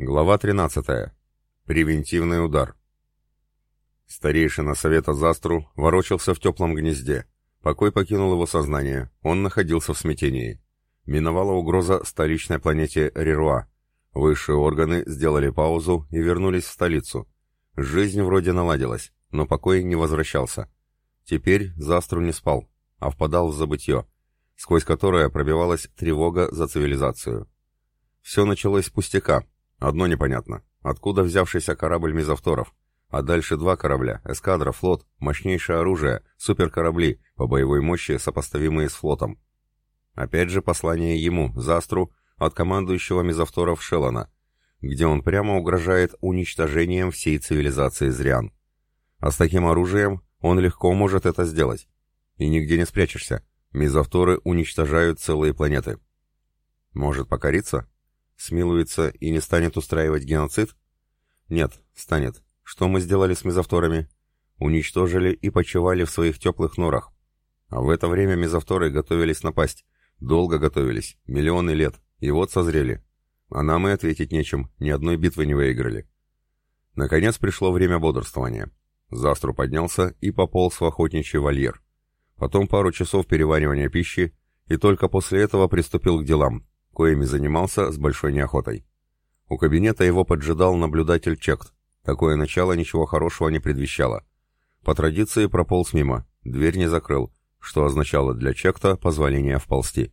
Глава 13. Превентивный удар. Старейшина Совета Застру ворочался в теплом гнезде. Покой покинул его сознание, он находился в смятении. Миновала угроза столичной планете Рируа. Высшие органы сделали паузу и вернулись в столицу. Жизнь вроде наладилась, но покой не возвращался. Теперь Застру не спал, а впадал в забытье, сквозь которое пробивалась тревога за цивилизацию. Все началось с пустяка, Одно непонятно. Откуда взявшийся корабль мизавторов? А дальше два корабля, эскадра, флот, мощнейшее оружие, суперкорабли, по боевой мощи сопоставимые с флотом. Опять же послание ему, Застру, от командующего мизавторов Шеллона, где он прямо угрожает уничтожением всей цивилизации Зриан. А с таким оружием он легко может это сделать. И нигде не спрячешься. Мизавторы уничтожают целые планеты. Может покориться? Смилуется и не станет устраивать геноцид? Нет, станет. Что мы сделали с мезовторами? Уничтожили и почивали в своих теплых норах. А в это время мезовторы готовились напасть. Долго готовились, миллионы лет. И вот созрели. А нам и ответить нечем, ни одной битвы не выиграли. Наконец пришло время бодрствования. Застру поднялся и пополз в охотничий вольер. Потом пару часов переваривания пищи, и только после этого приступил к делам, коими занимался с большой неохотой. У кабинета его поджидал наблюдатель Чект. Такое начало ничего хорошего не предвещало. По традиции прополз мимо, дверь не закрыл, что означало для Чекта позволение вползти.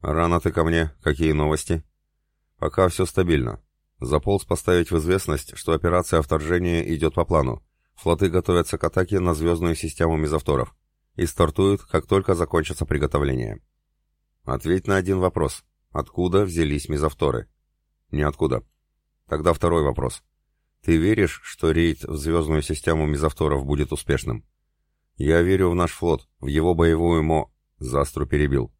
«Рано ты ко мне, какие новости?» «Пока все стабильно. Заполз поставить в известность, что операция вторжения идет по плану. Флоты готовятся к атаке на звездную систему мезовторов. И стартуют, как только закончатся приготовления. Ответь на один вопрос. Откуда взялись мезовторы? Ниоткуда. Тогда второй вопрос. Ты веришь, что рейд в звездную систему мезовторов будет успешным? Я верю в наш флот, в его боевую мо... Застру перебил.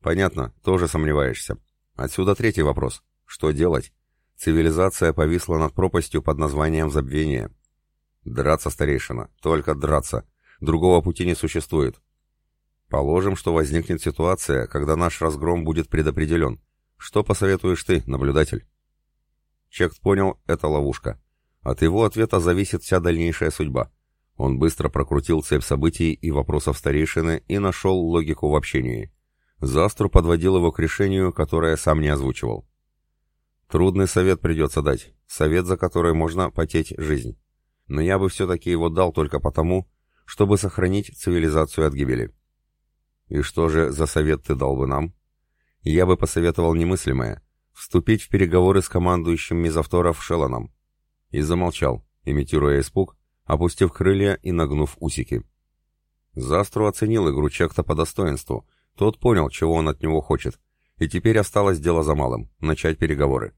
Понятно, тоже сомневаешься. Отсюда третий вопрос. Что делать? Цивилизация повисла над пропастью под названием Забвение. Драться, старейшина, только драться. Другого пути не существует. Положим, что возникнет ситуация, когда наш разгром будет предопределен. Что посоветуешь ты, наблюдатель? Чект понял, это ловушка. От его ответа зависит вся дальнейшая судьба. Он быстро прокрутил цепь событий и вопросов старейшины и нашел логику в общении. Застру подводил его к решению, которое сам не озвучивал. Трудный совет придется дать, совет, за который можно потеть жизнь. Но я бы все-таки его дал только потому, чтобы сохранить цивилизацию от гибели. И что же за совет ты дал бы нам? Я бы посоветовал немыслимое — вступить в переговоры с командующим мизавторов Шелланом. И замолчал, имитируя испуг, опустив крылья и нагнув усики. Застру оценил игру Чекта по достоинству, тот понял, чего он от него хочет, и теперь осталось дело за малым — начать переговоры.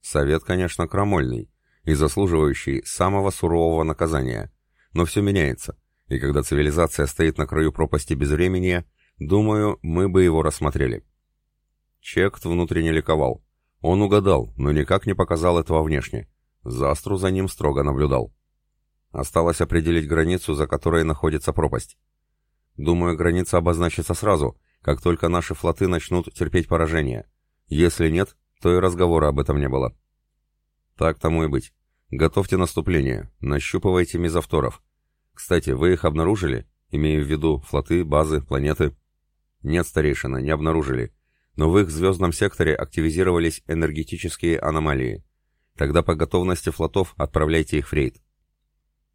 Совет, конечно, крамольный и заслуживающий самого сурового наказания, но все меняется. И когда цивилизация стоит на краю пропасти безвременья, думаю, мы бы его рассмотрели. Чект внутренне ликовал. Он угадал, но никак не показал этого внешне. Застру за ним строго наблюдал. Осталось определить границу, за которой находится пропасть. Думаю, граница обозначится сразу, как только наши флоты начнут терпеть поражение. Если нет, то и разговора об этом не было. Так тому и быть. Готовьте наступление, нащупывайте мизавторов. Кстати, вы их обнаружили? Имею в виду флоты, базы, планеты. Нет, старейшина, не обнаружили. Но в их звездном секторе активизировались энергетические аномалии. Тогда по готовности флотов отправляйте их в рейд.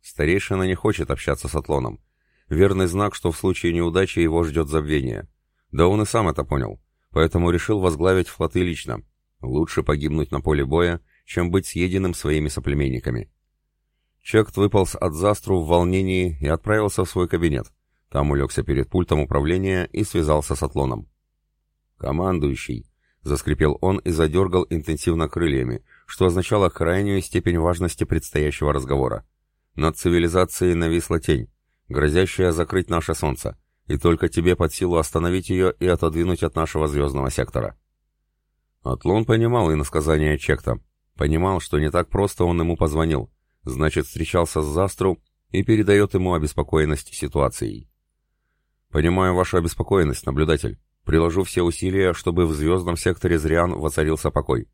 Старейшина не хочет общаться с Атлоном. Верный знак, что в случае неудачи его ждет забвение. Да он и сам это понял. Поэтому решил возглавить флоты лично. Лучше погибнуть на поле боя, чем быть съеденным своими соплеменниками. Чект выполз от застру в волнении и отправился в свой кабинет. Там улегся перед пультом управления и связался с Атлоном. «Командующий», — заскрипел он и задергал интенсивно крыльями, что означало крайнюю степень важности предстоящего разговора. Над цивилизацией нависла тень, грозящая закрыть наше солнце, и только тебе под силу остановить ее и отодвинуть от нашего звездного сектора. Атлон понимал иносказание Чекта, понимал, что не так просто он ему позвонил, Значит, встречался с Застру и передает ему обеспокоенность ситуацией. Понимаю вашу обеспокоенность, наблюдатель. Приложу все усилия, чтобы в звездном секторе Зриан воцарился покой.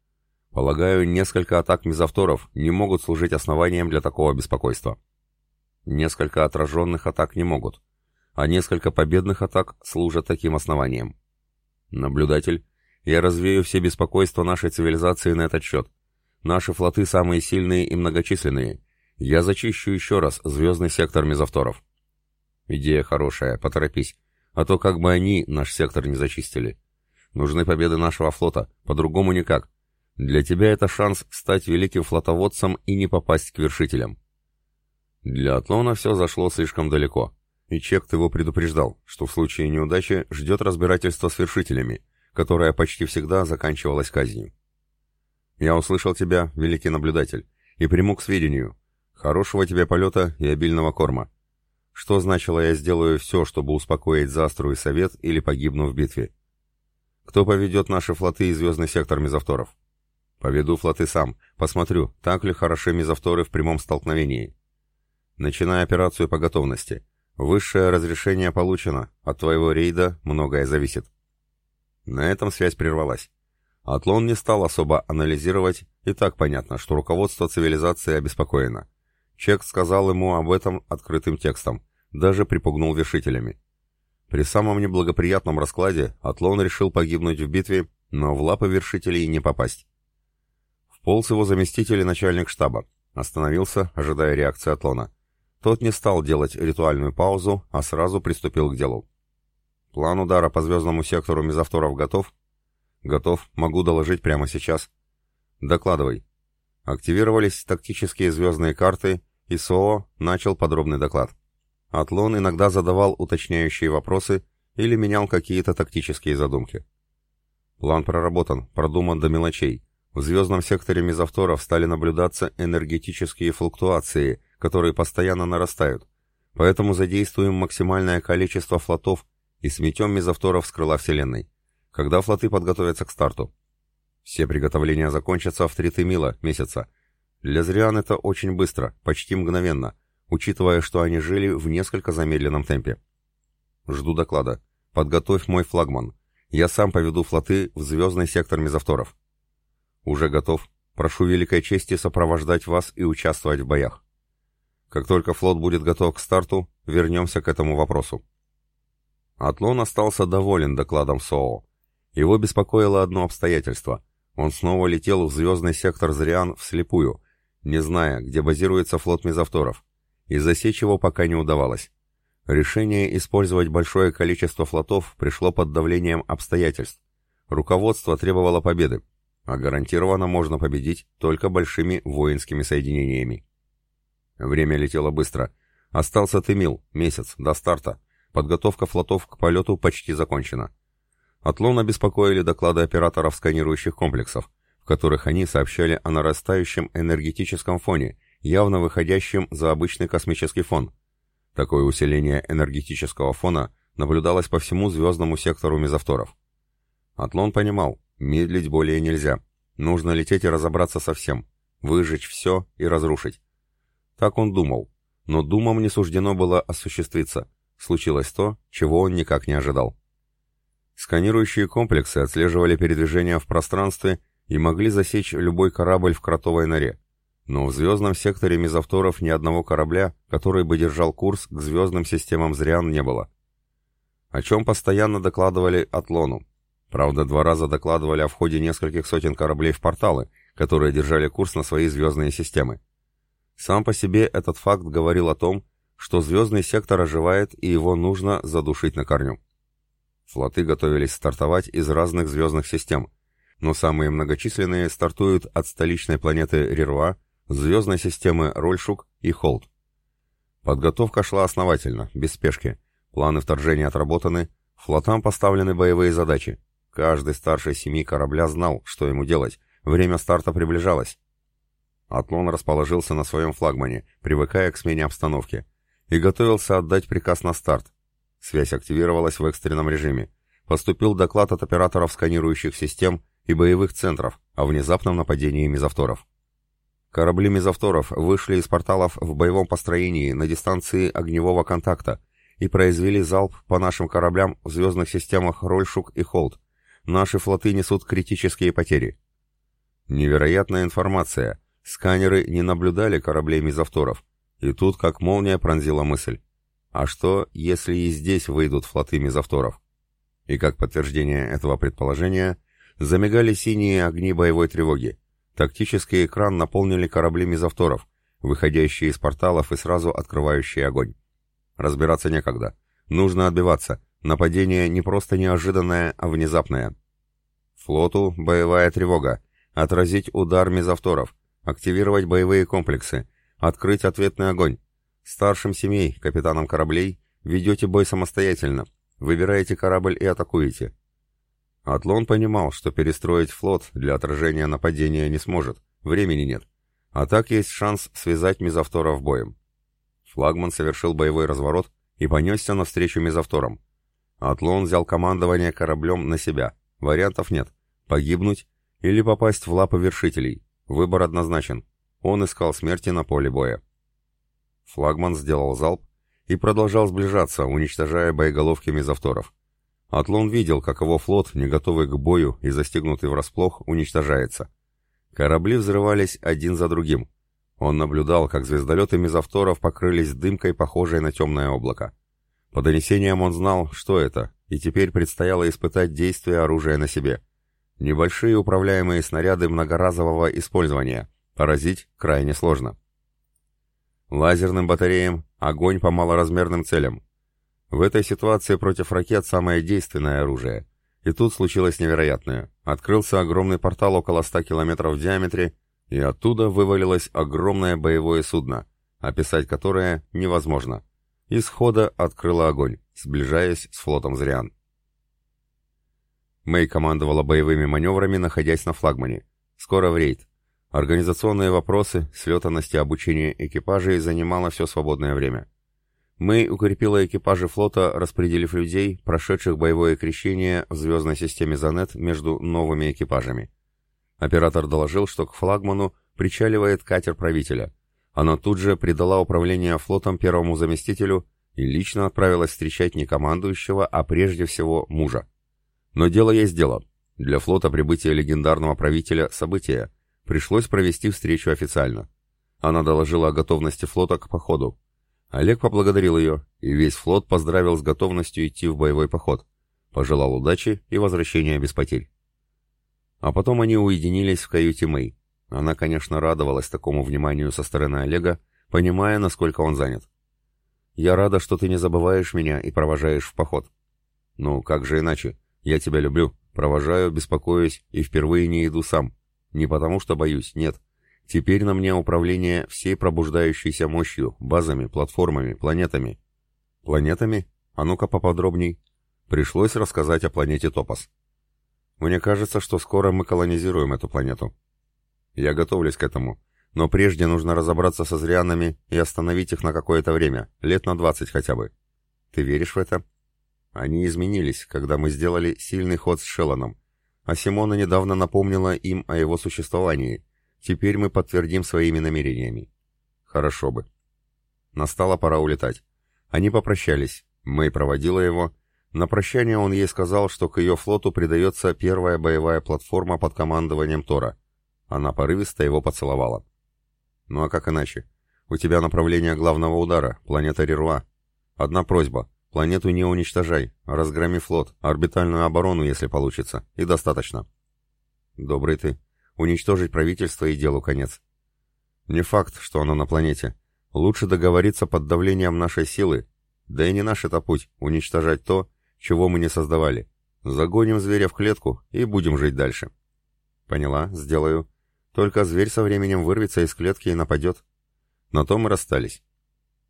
Полагаю, несколько атак мезовторов не могут служить основанием для такого беспокойства. Несколько отраженных атак не могут, а несколько победных атак служат таким основанием. Наблюдатель, я развею все беспокойства нашей цивилизации на этот счет. Наши флоты самые сильные и многочисленные. Я зачищу еще раз звездный сектор мезовторов. Идея хорошая, поторопись, а то как бы они наш сектор не зачистили. Нужны победы нашего флота, по-другому никак. Для тебя это шанс стать великим флотоводцем и не попасть к вершителям. Для Атлона все зашло слишком далеко, и Чект его предупреждал, что в случае неудачи ждет разбирательство с вершителями, которое почти всегда заканчивалось казнью. «Я услышал тебя, великий наблюдатель, и приму к сведению. Хорошего тебе полета и обильного корма. Что значило я сделаю все, чтобы успокоить Застру и Совет или погибну в битве? Кто поведет наши флоты и звездный сектор мезовторов?» Поведу флоты сам, посмотрю, так ли хороши мезовторы в прямом столкновении. Начинай операцию по готовности. Высшее разрешение получено, от твоего рейда многое зависит. На этом связь прервалась. Атлон не стал особо анализировать, и так понятно, что руководство цивилизации обеспокоено. Чек сказал ему об этом открытым текстом, даже припугнул вершителями. При самом неблагоприятном раскладе Атлон решил погибнуть в битве, но в лапы вершителей не попасть. Полз его заместитель и начальник штаба. Остановился, ожидая реакции Атлона. Тот не стал делать ритуальную паузу, а сразу приступил к делу. План удара по звездному сектору мезовторов готов? Готов, могу доложить прямо сейчас. Докладывай. Активировались тактические звездные карты, и СОО начал подробный доклад. Атлон иногда задавал уточняющие вопросы или менял какие-то тактические задумки. План проработан, продуман до мелочей. В звездном секторе мезовторов стали наблюдаться энергетические флуктуации, которые постоянно нарастают. Поэтому задействуем максимальное количество флотов и сметем мезовторов с крыла Вселенной. Когда флоты подготовятся к старту? Все приготовления закончатся в три тымила месяца. Для Зриан это очень быстро, почти мгновенно, учитывая, что они жили в несколько замедленном темпе. Жду доклада. Подготовь мой флагман. Я сам поведу флоты в звездный сектор мезовторов. «Уже готов. Прошу великой чести сопровождать вас и участвовать в боях. Как только флот будет готов к старту, вернемся к этому вопросу». Атлон остался доволен докладом СОО. Его беспокоило одно обстоятельство. Он снова летел в звездный сектор Зриан вслепую, не зная, где базируется флот мезовторов, и засечь его пока не удавалось. Решение использовать большое количество флотов пришло под давлением обстоятельств. Руководство требовало победы, а гарантированно можно победить только большими воинскими соединениями. Время летело быстро. Остался Тымил, месяц, до старта. Подготовка флотов к полету почти закончена. Атлон обеспокоили доклады операторов сканирующих комплексов, в которых они сообщали о нарастающем энергетическом фоне, явно выходящем за обычный космический фон. Такое усиление энергетического фона наблюдалось по всему звездному сектору мезовторов. Атлон понимал, Медлить более нельзя. Нужно лететь и разобраться со всем. Выжечь все и разрушить. Так он думал. Но думам не суждено было осуществиться. Случилось то, чего он никак не ожидал. Сканирующие комплексы отслеживали передвижение в пространстве и могли засечь любой корабль в кротовой норе. Но в звездном секторе мезовторов ни одного корабля, который бы держал курс к звездным системам Зриан, не было. О чем постоянно докладывали Атлону. Правда, два раза докладывали о входе нескольких сотен кораблей в порталы, которые держали курс на свои звездные системы. Сам по себе этот факт говорил о том, что звездный сектор оживает и его нужно задушить на корню. Флоты готовились стартовать из разных звездных систем, но самые многочисленные стартуют от столичной планеты Рируа, звездной системы Рольшук и Холд. Подготовка шла основательно, без спешки. Планы вторжения отработаны, флотам поставлены боевые задачи. Каждый старший семьи корабля знал, что ему делать. Время старта приближалось. Атлон расположился на своем флагмане, привыкая к смене обстановки, и готовился отдать приказ на старт. Связь активировалась в экстренном режиме. Поступил доклад от операторов сканирующих систем и боевых центров о внезапном нападении мезовторов. Корабли мезовторов вышли из порталов в боевом построении на дистанции огневого контакта и произвели залп по нашим кораблям в звездных системах Рольшук и Холд, Наши флоты несут критические потери. Невероятная информация. Сканеры не наблюдали кораблей мизавторов. И тут как молния пронзила мысль. А что, если и здесь выйдут флоты мизавторов? И как подтверждение этого предположения, замигали синие огни боевой тревоги. Тактический экран наполнили корабли мизавторов, выходящие из порталов и сразу открывающие огонь. Разбираться некогда. Нужно отбиваться. Нападение не просто неожиданное, а внезапное. Флоту боевая тревога. Отразить удар мезовторов. Активировать боевые комплексы. Открыть ответный огонь. Старшим семей, капитанам кораблей, ведете бой самостоятельно. Выбираете корабль и атакуете. Атлон понимал, что перестроить флот для отражения нападения не сможет. Времени нет. А так есть шанс связать мезовторов боем. Флагман совершил боевой разворот и понесся навстречу мезовторам. Атлон взял командование кораблем на себя. Вариантов нет. Погибнуть или попасть в лапы вершителей. Выбор однозначен. Он искал смерти на поле боя. Флагман сделал залп и продолжал сближаться, уничтожая боеголовки мезовторов. Атлон видел, как его флот, не готовый к бою и застегнутый врасплох, уничтожается. Корабли взрывались один за другим. Он наблюдал, как звездолеты мезовторов покрылись дымкой, похожей на темное облако. По донесениям он знал, что это, и теперь предстояло испытать действие оружия на себе. Небольшие управляемые снаряды многоразового использования. Поразить крайне сложно. Лазерным батареям, огонь по малоразмерным целям. В этой ситуации против ракет самое действенное оружие. И тут случилось невероятное. Открылся огромный портал около 100 километров в диаметре, и оттуда вывалилось огромное боевое судно, описать которое невозможно. Из хода открыло огонь, сближаясь с флотом Зриан. Мэй командовала боевыми маневрами, находясь на флагмане. Скоро в рейд. Организационные вопросы, слетанности обучения экипажей занимало все свободное время. Мэй укрепила экипажи флота, распределив людей, прошедших боевое крещение в звездной системе Занет между новыми экипажами. Оператор доложил, что к флагману причаливает катер правителя. Она тут же передала управление флотом первому заместителю и лично отправилась встречать не командующего, а прежде всего мужа. Но дело есть дело. Для флота прибытие легендарного правителя – событие. Пришлось провести встречу официально. Она доложила о готовности флота к походу. Олег поблагодарил ее, и весь флот поздравил с готовностью идти в боевой поход. Пожелал удачи и возвращения без потерь. А потом они уединились в каюте Мэй. Она, конечно, радовалась такому вниманию со стороны Олега, понимая, насколько он занят. «Я рада, что ты не забываешь меня и провожаешь в поход». «Ну, как же иначе? Я тебя люблю, провожаю, беспокоюсь и впервые не иду сам. Не потому что боюсь, нет. Теперь на мне управление всей пробуждающейся мощью, базами, платформами, планетами». «Планетами? А ну-ка поподробней». Пришлось рассказать о планете Топас. Мне кажется, что скоро мы колонизируем эту планету. Я готовлюсь к этому. Но прежде нужно разобраться со зрианами и остановить их на какое-то время, лет на двадцать хотя бы. Ты веришь в это? Они изменились, когда мы сделали сильный ход с Шелланом. А Симона недавно напомнила им о его существовании. Теперь мы подтвердим своими намерениями. Хорошо бы. Настала пора улетать. Они попрощались. Мэй проводила его, на прощание он ей сказал, что к ее флоту придается первая боевая платформа под командованием Тора. Она порывисто его поцеловала. «Ну а как иначе? У тебя направление главного удара, планета Реруа. Одна просьба. Планету не уничтожай, разгроми флот, орбитальную оборону, если получится, и достаточно». «Добрый ты. Уничтожить правительство и делу конец». «Не факт, что оно на планете. Лучше договориться под давлением нашей силы. Да и не наш это путь — уничтожать то, чего мы не создавали. Загоним зверя в клетку и будем жить дальше. Поняла, сделаю. Только зверь со временем вырвется из клетки и нападет. На том мы расстались.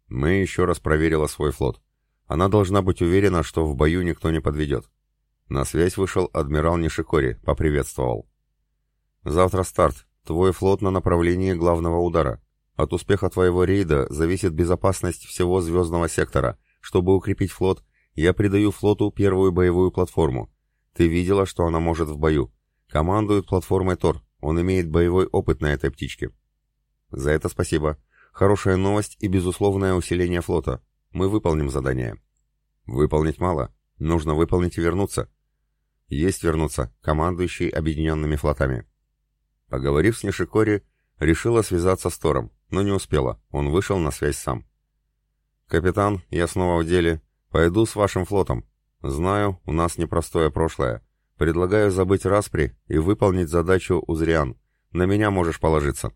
Мы еще раз проверила свой флот. Она должна быть уверена, что в бою никто не подведет. На связь вышел адмирал Нишикори, поприветствовал. «Завтра старт. Твой флот на направлении главного удара. От успеха твоего рейда зависит безопасность всего звездного сектора. Чтобы укрепить флот, я придаю флоту первую боевую платформу. Ты видела, что она может в бою. Командует платформой Тор. Он имеет боевой опыт на этой птичке. За это спасибо. Хорошая новость и безусловное усиление флота. Мы выполним задание. Выполнить мало. Нужно выполнить и вернуться. Есть вернуться, командующий объединенными флотами. Поговорив с Нишикори, решила связаться с Тором, но не успела, он вышел на связь сам. «Капитан, я снова в деле. Пойду с вашим флотом. Знаю, у нас непростое прошлое. Предлагаю забыть распри и выполнить задачу Узриан. На меня можешь положиться».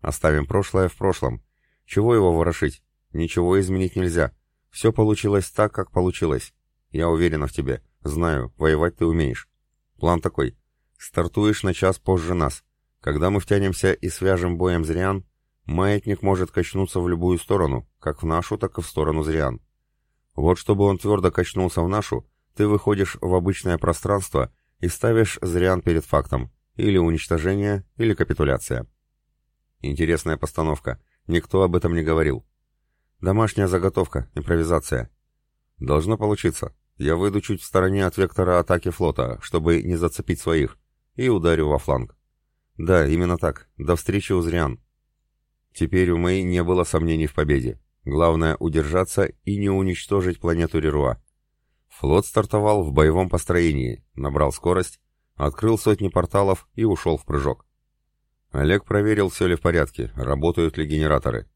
«Оставим прошлое в прошлом. Чего его ворошить? Ничего изменить нельзя. Все получилось так, как получилось. Я уверена в тебе. Знаю, воевать ты умеешь. План такой. Стартуешь на час позже нас. Когда мы втянемся и свяжем боем Зриан, маятник может качнуться в любую сторону, как в нашу, так и в сторону Зриан. Вот чтобы он твердо качнулся в нашу, ты выходишь в обычное пространство и ставишь Зриан перед фактом. Или уничтожение, или капитуляция. Интересная постановка. Никто об этом не говорил. Домашняя заготовка, импровизация. Должно получиться. Я выйду чуть в стороне от вектора атаки флота, чтобы не зацепить своих, и ударю во фланг. Да, именно так. До встречи у Зриан. Теперь у Мэй не было сомнений в победе. Главное — удержаться и не уничтожить планету Реруа. Флот стартовал в боевом построении, набрал скорость, открыл сотни порталов и ушел в прыжок. Олег проверил, все ли в порядке, работают ли генераторы.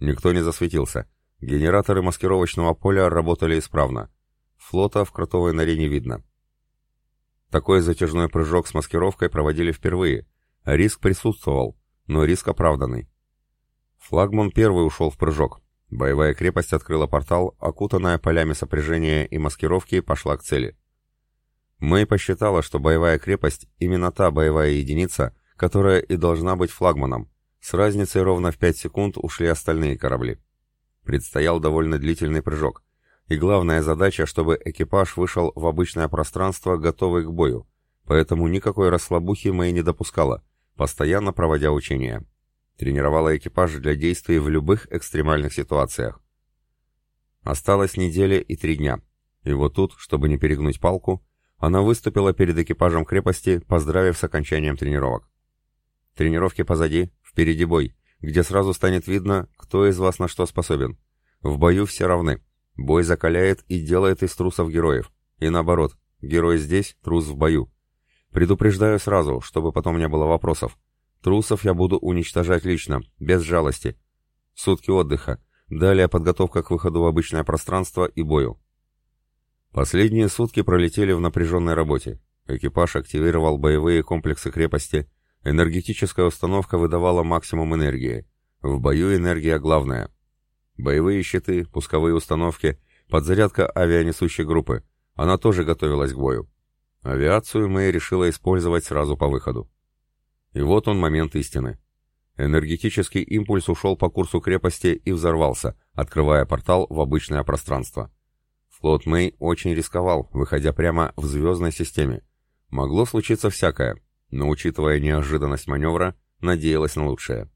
Никто не засветился. Генераторы маскировочного поля работали исправно. Флота в кротовой норе не видно. Такой затяжной прыжок с маскировкой проводили впервые, Риск присутствовал, но риск оправданный. Флагман первый ушел в прыжок. Боевая крепость открыла портал, окутанная полями сопряжения и маскировки, пошла к цели. Мэй посчитала, что боевая крепость — именно та боевая единица, которая и должна быть флагманом. С разницей ровно в 5 секунд ушли остальные корабли. Предстоял довольно длительный прыжок. И главная задача, чтобы экипаж вышел в обычное пространство, готовый к бою. Поэтому никакой расслабухи Мэй не допускала — постоянно проводя учения. Тренировала экипаж для действий в любых экстремальных ситуациях. Осталось неделя и три дня. И вот тут, чтобы не перегнуть палку, она выступила перед экипажем крепости, поздравив с окончанием тренировок. Тренировки позади, впереди бой, где сразу станет видно, кто из вас на что способен. В бою все равны. Бой закаляет и делает из трусов героев. И наоборот, герой здесь, трус в бою. Предупреждаю сразу, чтобы потом не было вопросов. Трусов я буду уничтожать лично, без жалости. Сутки отдыха. Далее подготовка к выходу в обычное пространство и бою. Последние сутки пролетели в напряженной работе. Экипаж активировал боевые комплексы крепости. Энергетическая установка выдавала максимум энергии. В бою энергия главная. Боевые щиты, пусковые установки, подзарядка авианесущей группы. Она тоже готовилась к бою. Авиацию Мэй решила использовать сразу по выходу. И вот он момент истины. Энергетический импульс ушел по курсу крепости и взорвался, открывая портал в обычное пространство. Флот Мэй очень рисковал, выходя прямо в звездной системе. Могло случиться всякое, но, учитывая неожиданность маневра, надеялась на лучшее.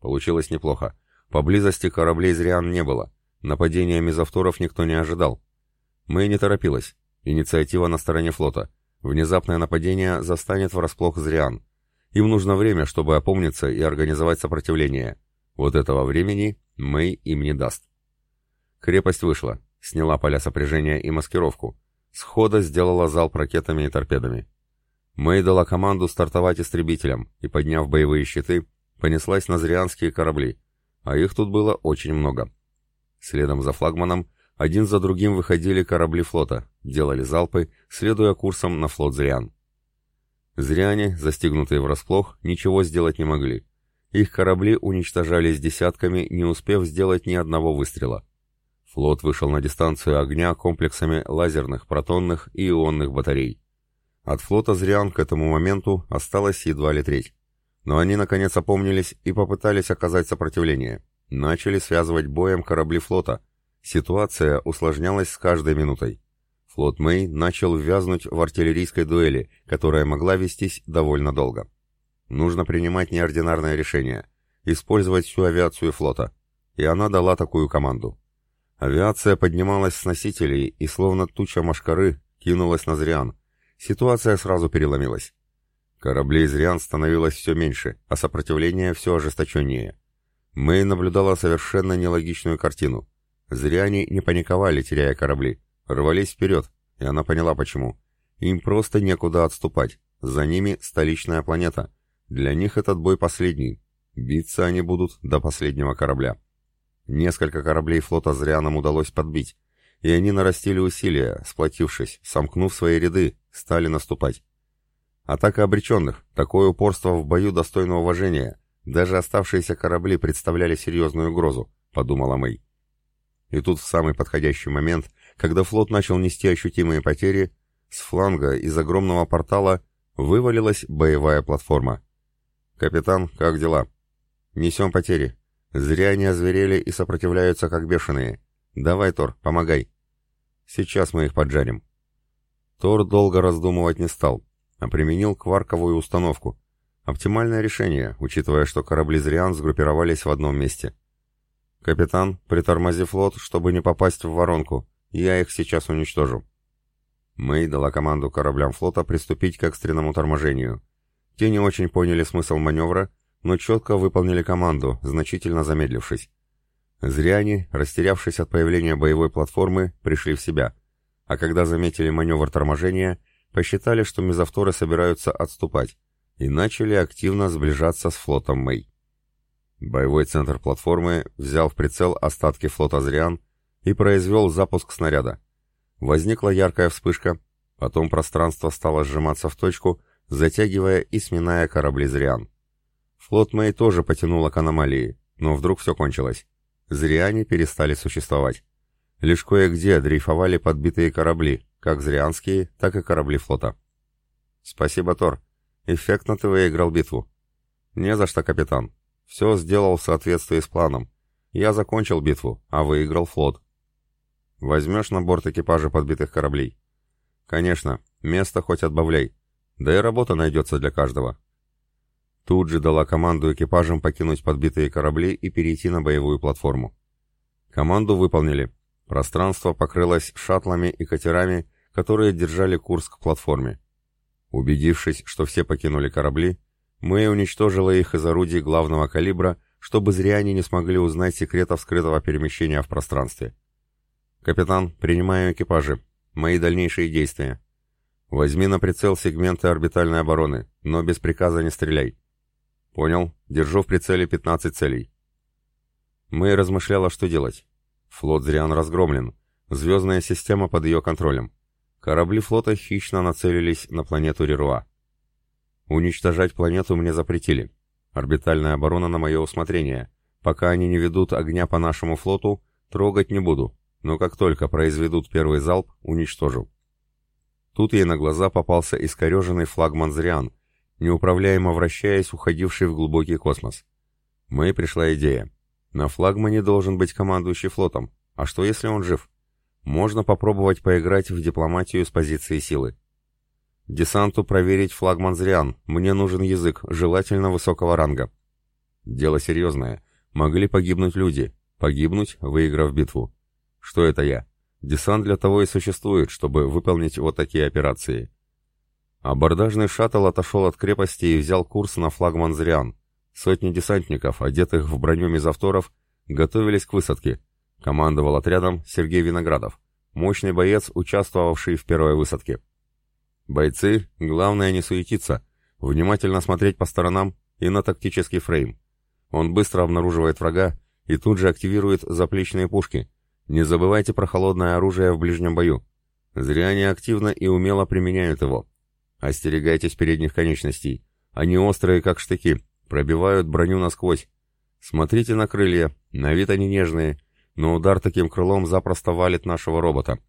Получилось неплохо. Поблизости кораблей Зриан не было. Нападения мезовторов никто не ожидал. Мэй не торопилась. Инициатива на стороне флота — Внезапное нападение застанет врасплох Зриан. Им нужно время, чтобы опомниться и организовать сопротивление. Вот этого времени Мэй им не даст. Крепость вышла, сняла поля сопряжения и маскировку. Схода сделала залп ракетами и торпедами. Мэй дала команду стартовать истребителям и, подняв боевые щиты, понеслась на зрианские корабли, а их тут было очень много. Следом за флагманом один за другим выходили корабли флота, делали залпы, следуя курсом на флот Зриан. Зриане, застигнутые врасплох, ничего сделать не могли. Их корабли уничтожались десятками, не успев сделать ни одного выстрела. Флот вышел на дистанцию огня комплексами лазерных, протонных и ионных батарей. От флота Зриан к этому моменту осталось едва ли треть. Но они наконец опомнились и попытались оказать сопротивление. Начали связывать боем корабли флота — Ситуация усложнялась с каждой минутой. Флот Мэй начал ввязнуть в артиллерийской дуэли, которая могла вестись довольно долго. Нужно принимать неординарное решение – использовать всю авиацию флота. И она дала такую команду. Авиация поднималась с носителей и, словно туча машкары, кинулась на Зриан. Ситуация сразу переломилась. Кораблей Зриан становилось все меньше, а сопротивление все ожесточеннее. Мэй наблюдала совершенно нелогичную картину – Зря они не паниковали, теряя корабли. Рвались вперед, и она поняла почему. Им просто некуда отступать. За ними столичная планета. Для них этот бой последний. Биться они будут до последнего корабля. Несколько кораблей флота зря нам удалось подбить, и они нарастили усилия, сплотившись, сомкнув свои ряды, стали наступать. Атака обреченных, такое упорство в бою достойно уважения. Даже оставшиеся корабли представляли серьезную угрозу, подумала Мэй. И тут в самый подходящий момент, когда флот начал нести ощутимые потери, с фланга из огромного портала вывалилась боевая платформа. «Капитан, как дела?» «Несем потери. Зря они озверели и сопротивляются, как бешеные. Давай, Тор, помогай». «Сейчас мы их поджарим». Тор долго раздумывать не стал, а применил кварковую установку. Оптимальное решение, учитывая, что корабли Зриан сгруппировались в одном месте. «Капитан, притормози флот, чтобы не попасть в воронку. Я их сейчас уничтожу». Мэй дала команду кораблям флота приступить к экстренному торможению. Те не очень поняли смысл маневра, но четко выполнили команду, значительно замедлившись. Зря они, растерявшись от появления боевой платформы, пришли в себя, а когда заметили маневр торможения, посчитали, что мезовторы собираются отступать, и начали активно сближаться с флотом Мэй. Боевой центр платформы взял в прицел остатки флота Зриан и произвел запуск снаряда. Возникла яркая вспышка, потом пространство стало сжиматься в точку, затягивая и сминая корабли Зриан. Флот Мэй тоже потянуло к аномалии, но вдруг все кончилось. Зриане перестали существовать. Лишь кое-где дрейфовали подбитые корабли, как зрианские, так и корабли флота. «Спасибо, Тор. Эффектно ты выиграл битву». «Не за что, капитан. Все сделал в соответствии с планом. Я закончил битву, а выиграл флот. Возьмешь на борт экипажа подбитых кораблей? Конечно, место хоть отбавляй. Да и работа найдется для каждого. Тут же дала команду экипажам покинуть подбитые корабли и перейти на боевую платформу. Команду выполнили. Пространство покрылось шаттлами и катерами, которые держали курс к платформе. Убедившись, что все покинули корабли, мы уничтожила их из орудий главного калибра, чтобы зря они не смогли узнать секретов скрытого перемещения в пространстве. «Капитан, принимаю экипажи. Мои дальнейшие действия. Возьми на прицел сегменты орбитальной обороны, но без приказа не стреляй». «Понял. Держу в прицеле 15 целей». Мэй размышляла, что делать. Флот Зриан разгромлен. Звездная система под ее контролем. Корабли флота хищно нацелились на планету Рируа. Уничтожать планету мне запретили. Орбитальная оборона на мое усмотрение. Пока они не ведут огня по нашему флоту, трогать не буду но как только произведут первый залп, уничтожил. Тут ей на глаза попался искореженный флагман Зриан, неуправляемо вращаясь, уходивший в глубокий космос. Мэй пришла идея. На флагмане должен быть командующий флотом. А что, если он жив? Можно попробовать поиграть в дипломатию с позиции силы. Десанту проверить флагман Зриан. Мне нужен язык, желательно высокого ранга. Дело серьезное. Могли погибнуть люди. Погибнуть, выиграв битву. Что это я? Десант для того и существует, чтобы выполнить вот такие операции. Абордажный шаттл отошел от крепости и взял курс на флагман Зриан. Сотни десантников, одетых в броню мезовторов, готовились к высадке. Командовал отрядом Сергей Виноградов, мощный боец, участвовавший в первой высадке. Бойцы, главное не суетиться, внимательно смотреть по сторонам и на тактический фрейм. Он быстро обнаруживает врага и тут же активирует заплечные пушки, не забывайте про холодное оружие в ближнем бою. Зря они активно и умело применяют его. Остерегайтесь передних конечностей. Они острые, как штыки, пробивают броню насквозь. Смотрите на крылья, на вид они нежные, но удар таким крылом запросто валит нашего робота.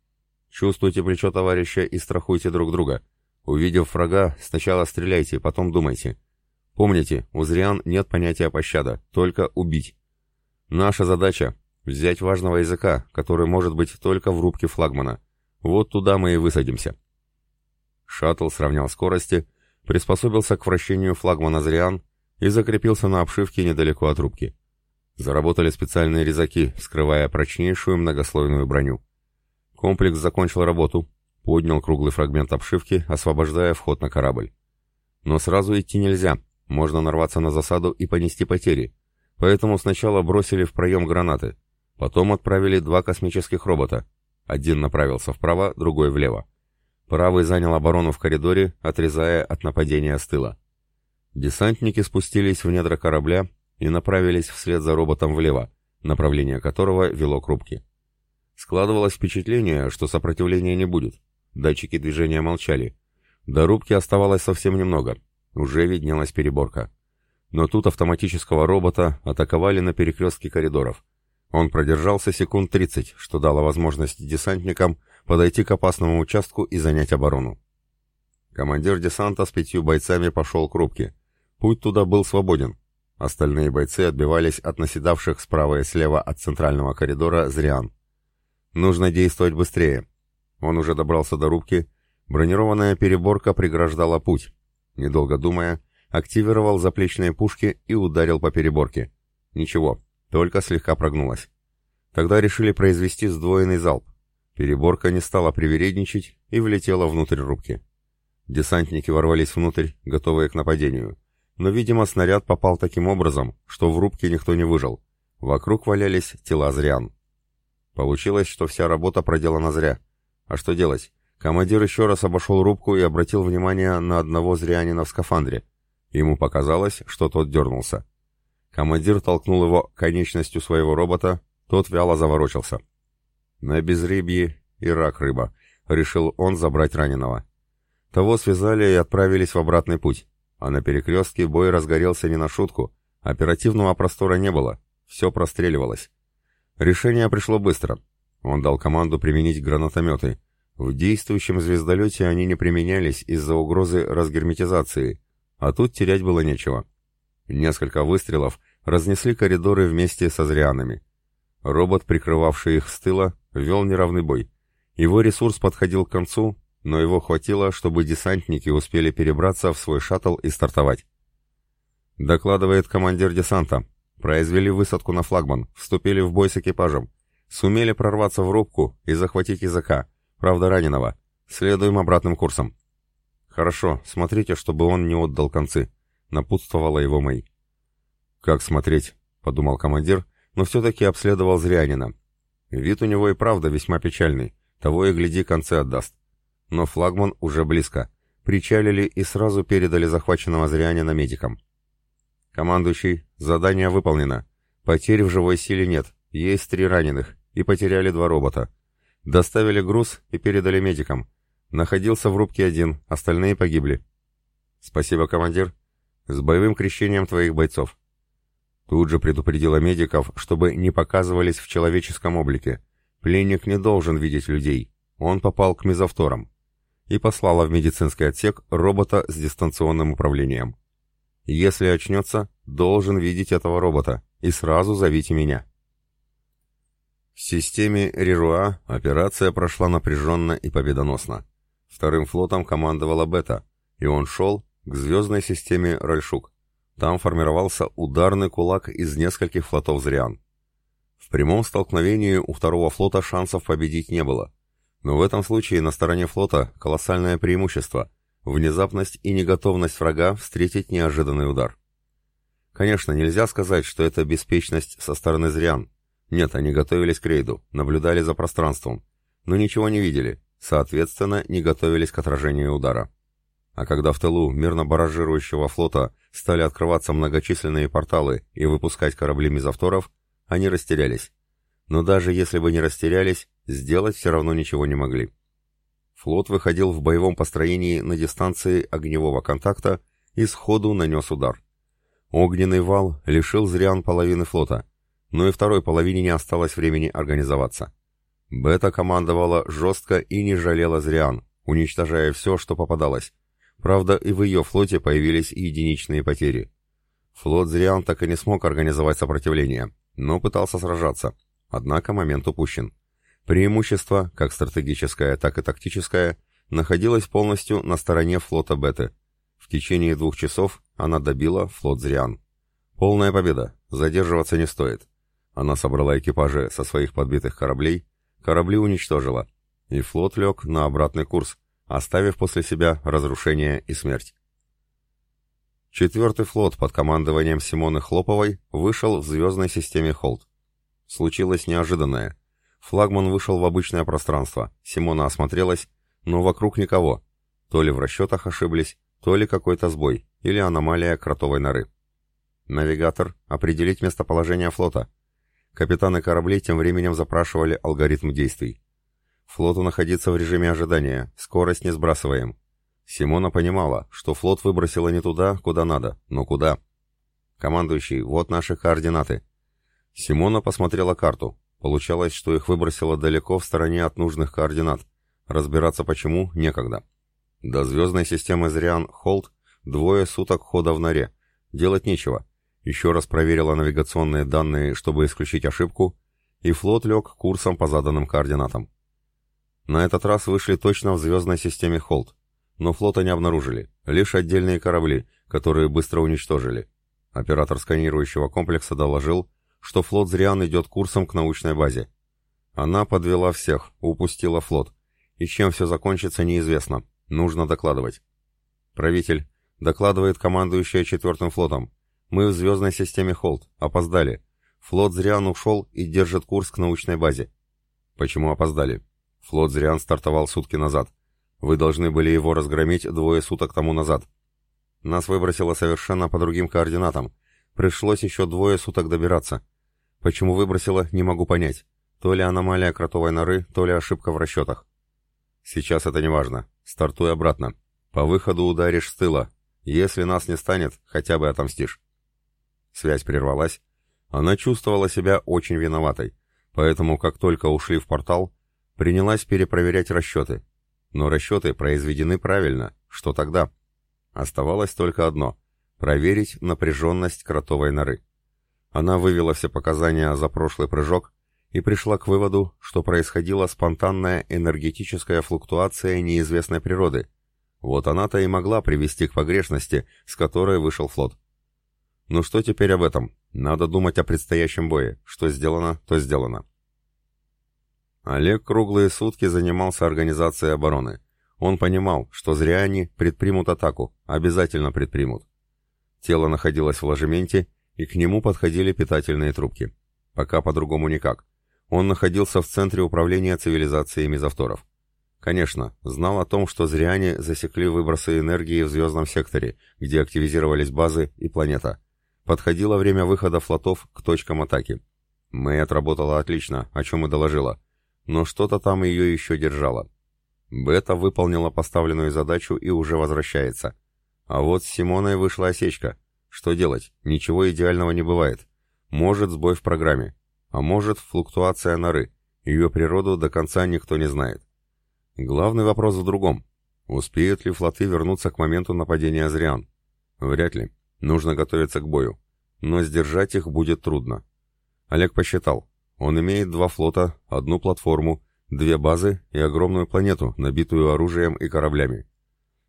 Чувствуйте плечо товарища и страхуйте друг друга. Увидев врага, сначала стреляйте, потом думайте. Помните, у Зриан нет понятия пощада, только убить. Наша задача Взять важного языка, который может быть только в рубке флагмана. Вот туда мы и высадимся. Шаттл сравнял скорости, приспособился к вращению флагмана Зриан и закрепился на обшивке недалеко от рубки. Заработали специальные резаки, скрывая прочнейшую многослойную броню. Комплекс закончил работу, поднял круглый фрагмент обшивки, освобождая вход на корабль. Но сразу идти нельзя, можно нарваться на засаду и понести потери, поэтому сначала бросили в проем гранаты. Потом отправили два космических робота. Один направился вправо, другой влево. Правый занял оборону в коридоре, отрезая от нападения с тыла. Десантники спустились в недра корабля и направились вслед за роботом влево, направление которого вело к рубке. Складывалось впечатление, что сопротивления не будет. Датчики движения молчали. До рубки оставалось совсем немного. Уже виднелась переборка. Но тут автоматического робота атаковали на перекрестке коридоров. Он продержался секунд 30, что дало возможность десантникам подойти к опасному участку и занять оборону. Командир десанта с пятью бойцами пошел к рубке. Путь туда был свободен. Остальные бойцы отбивались от наседавших справа и слева от центрального коридора зриан. Нужно действовать быстрее. Он уже добрался до рубки. Бронированная переборка преграждала путь. Недолго думая, активировал заплечные пушки и ударил по переборке. Ничего, только слегка прогнулась. Тогда решили произвести сдвоенный залп. Переборка не стала привередничать и влетела внутрь рубки. Десантники ворвались внутрь, готовые к нападению. Но, видимо, снаряд попал таким образом, что в рубке никто не выжил. Вокруг валялись тела зрян. Получилось, что вся работа проделана зря. А что делать? Командир еще раз обошел рубку и обратил внимание на одного зрянина в скафандре. Ему показалось, что тот дернулся. Командир толкнул его конечностью своего робота, тот вяло заворочился. На безрыбье и рак рыба, решил он забрать раненого. Того связали и отправились в обратный путь. А на перекрестке бой разгорелся не на шутку. Оперативного простора не было. Все простреливалось. Решение пришло быстро. Он дал команду применить гранатометы. В действующем звездолете они не применялись из-за угрозы разгерметизации, а тут терять было нечего. Несколько выстрелов разнесли коридоры вместе со зрианами. Робот, прикрывавший их с тыла, вел неравный бой. Его ресурс подходил к концу, но его хватило, чтобы десантники успели перебраться в свой шаттл и стартовать. Докладывает командир десанта. Произвели высадку на флагман, вступили в бой с экипажем. Сумели прорваться в рубку и захватить языка, правда раненого. Следуем обратным курсом. Хорошо, смотрите, чтобы он не отдал концы. Напутствовала его Мэй. Как смотреть? Подумал командир, но все-таки обследовал зрянина. Вид у него и правда весьма печальный. Того и гляди, концы отдаст. Но флагман уже близко. Причалили и сразу передали захваченного зрянина медикам. «Командующий, задание выполнено. Потерь в живой силе нет. Есть три раненых. И потеряли два робота. Доставили груз и передали медикам. Находился в рубке один, остальные погибли». «Спасибо, командир. С боевым крещением твоих бойцов». Тут же предупредила медиков, чтобы не показывались в человеческом облике. Пленник не должен видеть людей. Он попал к мезовторам. И послала в медицинский отсек робота с дистанционным управлением. Если очнется, должен видеть этого робота, и сразу зовите меня. В системе Рируа операция прошла напряженно и победоносно. Вторым флотом командовала Бета, и он шел к звездной системе Ральшук. Там формировался ударный кулак из нескольких флотов Зриан. В прямом столкновении у второго флота шансов победить не было. Но в этом случае на стороне флота колоссальное преимущество, внезапность и неготовность врага встретить неожиданный удар. Конечно, нельзя сказать, что это беспечность со стороны зрян. Нет, они готовились к рейду, наблюдали за пространством, но ничего не видели, соответственно, не готовились к отражению удара. А когда в тылу мирно баражирующего флота стали открываться многочисленные порталы и выпускать корабли мизавторов, они растерялись. Но даже если бы не растерялись, сделать все равно ничего не могли. Флот выходил в боевом построении на дистанции огневого контакта и сходу нанес удар. Огненный вал лишил Зриан половины флота, но и второй половине не осталось времени организоваться. Бета командовала жестко и не жалела Зриан, уничтожая все, что попадалось. Правда, и в ее флоте появились единичные потери. Флот Зриан так и не смог организовать сопротивление, но пытался сражаться, однако момент упущен. Преимущество, как стратегическое, так и тактическое, находилось полностью на стороне флота Беты. В течение двух часов она добила флот Зриан. Полная победа, задерживаться не стоит. Она собрала экипажи со своих подбитых кораблей, корабли уничтожила, и флот лег на обратный курс, оставив после себя разрушение и смерть. Четвертый флот под командованием Симоны Хлоповой вышел в звездной системе Холд. Случилось неожиданное – Флагман вышел в обычное пространство. Симона осмотрелась, но вокруг никого. То ли в расчетах ошиблись, то ли какой-то сбой, или аномалия кротовой норы. Навигатор, определить местоположение флота. Капитаны кораблей тем временем запрашивали алгоритм действий. Флоту находиться в режиме ожидания, скорость не сбрасываем. Симона понимала, что флот выбросила не туда, куда надо, но куда. Командующий, вот наши координаты. Симона посмотрела карту. Получалось, что их выбросило далеко в стороне от нужных координат. Разбираться почему некогда. До звездной системы Зриан Холд двое суток хода в норе. Делать нечего. Еще раз проверила навигационные данные, чтобы исключить ошибку, и флот лег курсом по заданным координатам. На этот раз вышли точно в звездной системе Холд, но флота не обнаружили, лишь отдельные корабли, которые быстро уничтожили. Оператор сканирующего комплекса доложил, что флот Зриан идет курсом к научной базе. Она подвела всех, упустила флот. И чем все закончится, неизвестно. Нужно докладывать. Правитель. Докладывает командующая четвертым флотом. Мы в звездной системе Холд. Опоздали. Флот Зриан ушел и держит курс к научной базе. Почему опоздали? Флот Зриан стартовал сутки назад. Вы должны были его разгромить двое суток тому назад. Нас выбросило совершенно по другим координатам. Пришлось еще двое суток добираться. Почему выбросило, не могу понять. То ли аномалия кротовой норы, то ли ошибка в расчетах. Сейчас это не важно. Стартуй обратно. По выходу ударишь с тыла. Если нас не станет, хотя бы отомстишь. Связь прервалась. Она чувствовала себя очень виноватой, поэтому, как только ушли в портал, принялась перепроверять расчеты. Но расчеты произведены правильно. Что тогда? Оставалось только одно — проверить напряженность кротовой норы. Она вывела все показания за прошлый прыжок и пришла к выводу, что происходила спонтанная энергетическая флуктуация неизвестной природы. Вот она-то и могла привести к погрешности, с которой вышел флот. Ну что теперь об этом? Надо думать о предстоящем бое. Что сделано, то сделано. Олег круглые сутки занимался организацией обороны. Он понимал, что зря они предпримут атаку, обязательно предпримут. Тело находилось в ложементе, и к нему подходили питательные трубки. Пока по-другому никак. Он находился в центре управления цивилизацией мезовторов. Конечно, знал о том, что зряне засекли выбросы энергии в звездном секторе, где активизировались базы и планета. Подходило время выхода флотов к точкам атаки. Мэй отработала отлично, о чем и доложила. Но что-то там ее еще держало. Бета выполнила поставленную задачу и уже возвращается. А вот с Симоной вышла осечка. Что делать? Ничего идеального не бывает. Может сбой в программе. А может, флуктуация норы. Ее природу до конца никто не знает. Главный вопрос в другом. Успеют ли флоты вернуться к моменту нападения Зриан? Вряд ли. Нужно готовиться к бою. Но сдержать их будет трудно. Олег посчитал. Он имеет два флота, одну платформу, две базы и огромную планету, набитую оружием и кораблями.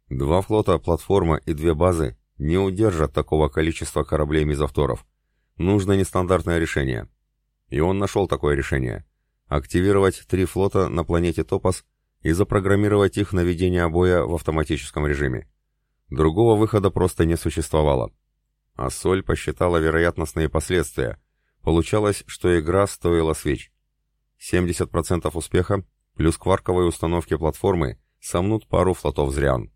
Два флота, платформа и две базы не удержат такого количества кораблей мизавторов. Нужно нестандартное решение. И он нашел такое решение. Активировать три флота на планете Топос и запрограммировать их на ведение боя в автоматическом режиме. Другого выхода просто не существовало. А Соль посчитала вероятностные последствия. Получалось, что игра стоила свеч. 70% успеха плюс кварковые установки платформы сомнут пару флотов зрян.